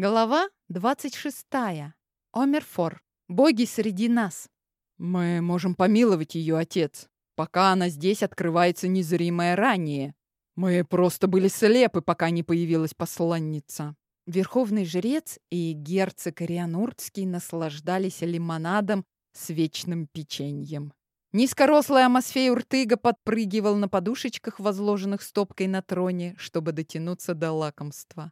Глава 26. Омерфор. Боги среди нас. Мы можем помиловать ее, отец, пока она здесь открывается незримое ранее. Мы просто были слепы, пока не появилась посланница. Верховный жрец и герцог Риануртский наслаждались лимонадом с вечным печеньем. Низкорослый Амосфей Уртыга подпрыгивал на подушечках, возложенных стопкой на троне, чтобы дотянуться до лакомства.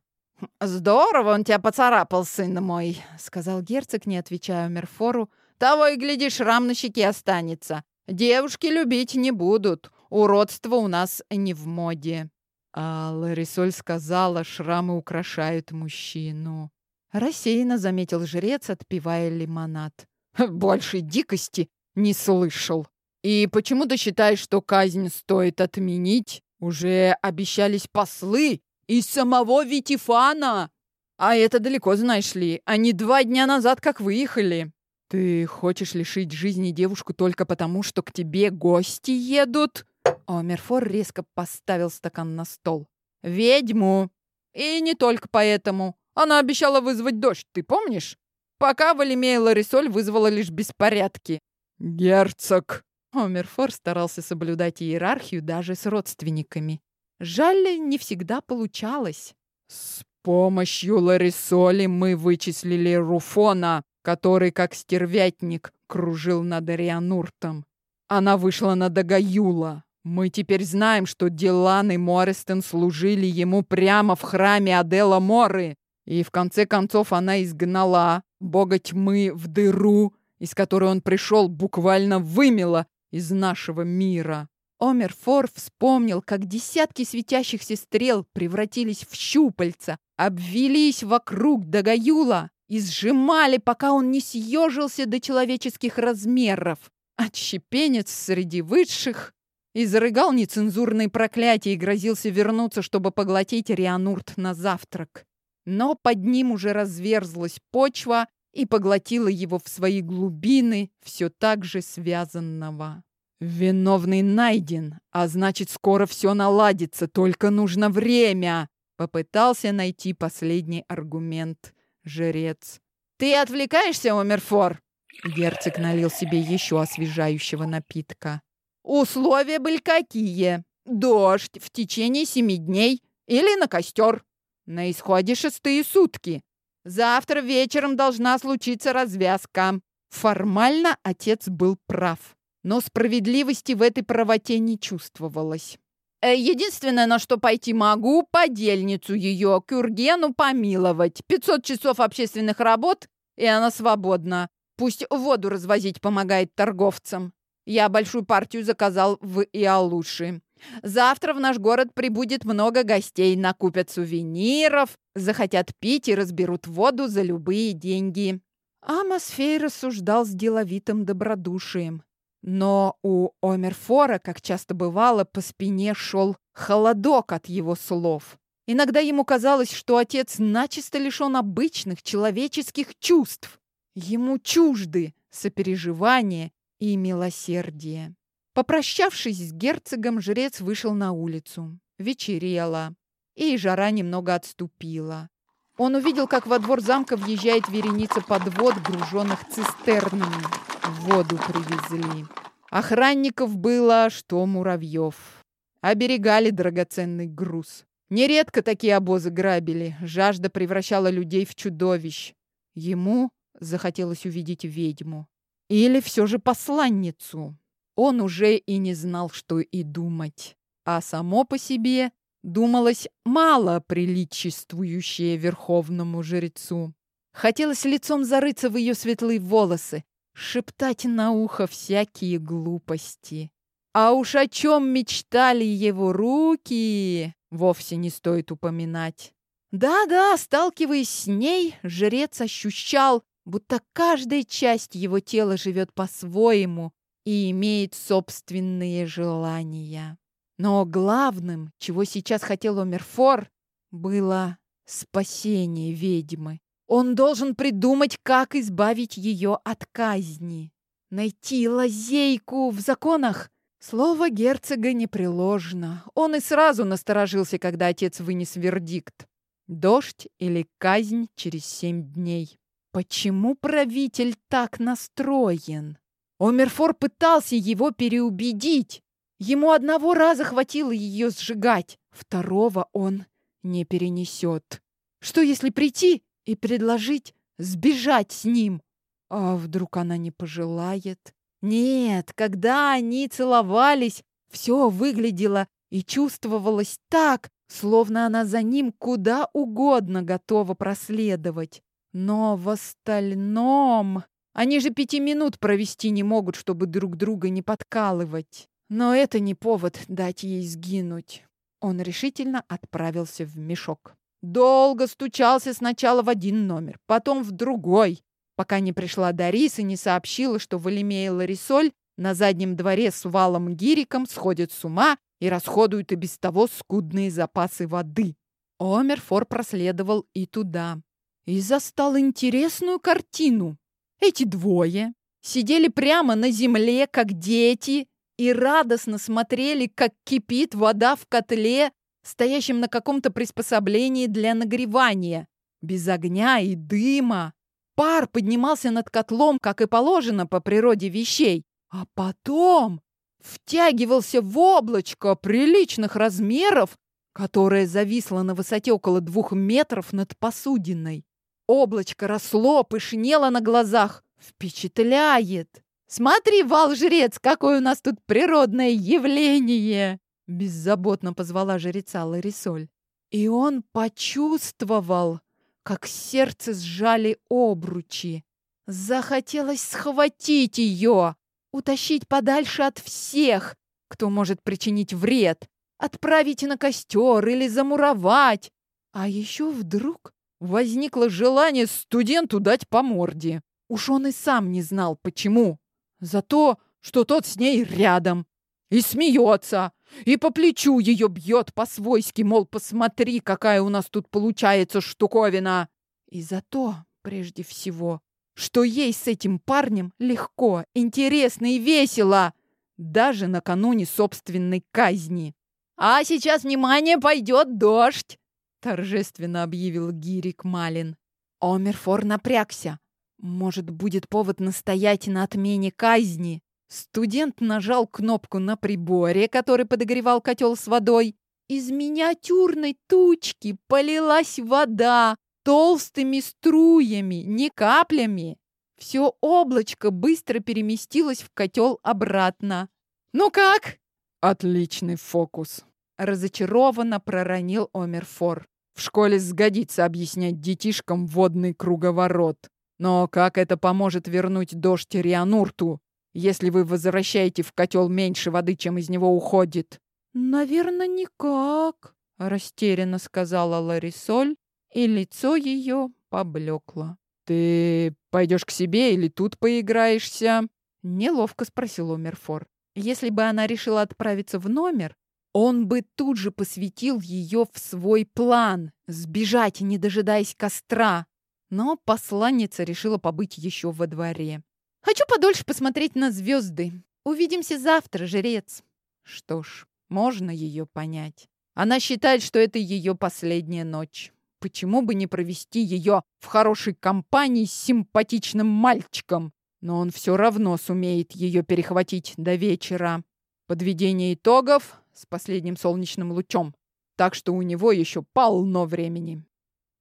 «Здорово он тебя поцарапал, сын мой», — сказал герцог, не отвечая Мерфору. «Того и гляди, шрам на щеке останется. Девушки любить не будут. Уродство у нас не в моде». А Ларисоль сказала, шрамы украшают мужчину. Рассеянно заметил жрец, отпивая лимонад. «Больше дикости не слышал. И почему ты считаешь, что казнь стоит отменить? Уже обещались послы из самого Витифана. А это далеко, знаешь ли. Они два дня назад как выехали. Ты хочешь лишить жизни девушку только потому, что к тебе гости едут? Омерфор резко поставил стакан на стол. Ведьму. И не только поэтому. Она обещала вызвать дождь, ты помнишь? Пока Валимея Ларисоль вызвала лишь беспорядки. «Герцог!» Омерфор старался соблюдать иерархию даже с родственниками. Жаль, не всегда получалось. С помощью Ларисоли мы вычислили Руфона, который, как стервятник, кружил над Ариануртом. Она вышла на Дагаюла. Мы теперь знаем, что Дилан и Морестон служили ему прямо в храме Адела Моры. И в конце концов она изгнала бога тьмы в дыру, из которой он пришел, буквально вымела из нашего мира. Омер Фор вспомнил, как десятки светящихся стрел превратились в щупальца, обвелись вокруг Дагаюла и сжимали, пока он не съежился до человеческих размеров. Отщепенец среди высших изрыгал нецензурные проклятия и грозился вернуться, чтобы поглотить Рианурт на завтрак. Но под ним уже разверзлась почва и поглотила его в свои глубины, все так же связанного. «Виновный найден, а значит, скоро все наладится, только нужно время!» Попытался найти последний аргумент жрец. «Ты отвлекаешься, Омерфор?» Герцог налил себе еще освежающего напитка. «Условия были какие? Дождь в течение семи дней или на костер. На исходе шестые сутки. Завтра вечером должна случиться развязка». Формально отец был прав но справедливости в этой правоте не чувствовалось. Э, единственное, на что пойти могу, подельницу ее, Кюргену, помиловать. 500 часов общественных работ, и она свободна. Пусть воду развозить помогает торговцам. Я большую партию заказал в Иалуши. Завтра в наш город прибудет много гостей, накупят сувениров, захотят пить и разберут воду за любые деньги. Амосфей рассуждал с деловитым добродушием. Но у Омерфора, как часто бывало, по спине шел холодок от его слов. Иногда ему казалось, что отец начисто лишен обычных человеческих чувств. Ему чужды сопереживание и милосердие. Попрощавшись с герцогом, жрец вышел на улицу. Вечерело, и жара немного отступила. Он увидел, как во двор замка въезжает вереница подвод, груженных цистернами воду привезли. Охранников было, что муравьев. Оберегали драгоценный груз. Нередко такие обозы грабили. Жажда превращала людей в чудовищ. Ему захотелось увидеть ведьму. Или все же посланницу. Он уже и не знал, что и думать. А само по себе думалось мало приличествующее верховному жрецу. Хотелось лицом зарыться в ее светлые волосы, шептать на ухо всякие глупости. А уж о чем мечтали его руки, вовсе не стоит упоминать. Да-да, сталкиваясь с ней, жрец ощущал, будто каждая часть его тела живет по-своему и имеет собственные желания. Но главным, чего сейчас хотел Омерфор, было спасение ведьмы. Он должен придумать, как избавить ее от казни. Найти лазейку в законах. Слово герцога непреложно. Он и сразу насторожился, когда отец вынес вердикт. Дождь или казнь через семь дней. Почему правитель так настроен? Омерфор пытался его переубедить. Ему одного раза хватило ее сжигать, второго он не перенесет. Что если прийти и предложить сбежать с ним? А вдруг она не пожелает? Нет, когда они целовались, все выглядело и чувствовалось так, словно она за ним куда угодно готова проследовать. Но в остальном... Они же пяти минут провести не могут, чтобы друг друга не подкалывать. Но это не повод дать ей сгинуть. Он решительно отправился в мешок. Долго стучался сначала в один номер, потом в другой, пока не пришла Дарис и не сообщила, что Валимея Ларисоль на заднем дворе с валом гириком сходит с ума и расходуют и без того скудные запасы воды. Омерфор проследовал и туда. И застал интересную картину. Эти двое сидели прямо на земле, как дети, и радостно смотрели, как кипит вода в котле, стоящем на каком-то приспособлении для нагревания. Без огня и дыма. Пар поднимался над котлом, как и положено по природе вещей. А потом втягивался в облачко приличных размеров, которое зависло на высоте около двух метров над посудиной. Облачко росло, пышнело на глазах. Впечатляет! Смотри, вал-жрец, какое у нас тут природное явление!» Беззаботно позвала жреца Ларисоль. И он почувствовал, как сердце сжали обручи. Захотелось схватить ее, утащить подальше от всех, кто может причинить вред, отправить на костер или замуровать. А еще вдруг возникло желание студенту дать по морде. Уж он и сам не знал, почему. За то, что тот с ней рядом. И смеется, и по плечу ее бьет по-свойски, мол, посмотри, какая у нас тут получается штуковина. И за то, прежде всего, что ей с этим парнем легко, интересно и весело, даже накануне собственной казни. «А сейчас, внимание, пойдет дождь!» торжественно объявил Гирик Малин. Омерфор напрягся. Может, будет повод настоять на отмене казни? Студент нажал кнопку на приборе, который подогревал котел с водой. Из миниатюрной тучки полилась вода толстыми струями, не каплями. Все облачко быстро переместилось в котел обратно. «Ну как?» «Отличный фокус!» Разочарованно проронил Омерфор. В школе сгодится объяснять детишкам водный круговорот. Но как это поможет вернуть дождь Рианурту, если вы возвращаете в котел меньше воды, чем из него уходит? Наверное, никак, растерянно сказала Ларисоль, и лицо ее поблекло. Ты пойдешь к себе или тут поиграешься? Неловко спросил Омерфор. Если бы она решила отправиться в номер, он бы тут же посвятил ее в свой план — сбежать, не дожидаясь костра. Но посланница решила побыть еще во дворе. «Хочу подольше посмотреть на звезды. Увидимся завтра, жрец». Что ж, можно ее понять. Она считает, что это ее последняя ночь. Почему бы не провести ее в хорошей компании с симпатичным мальчиком? Но он все равно сумеет ее перехватить до вечера. Подведение итогов с последним солнечным лучом. Так что у него еще полно времени.